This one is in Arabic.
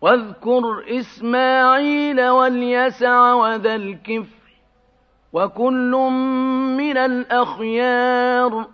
واذكر إسماعيل واليسع وذا الكفر وكل من الأخيار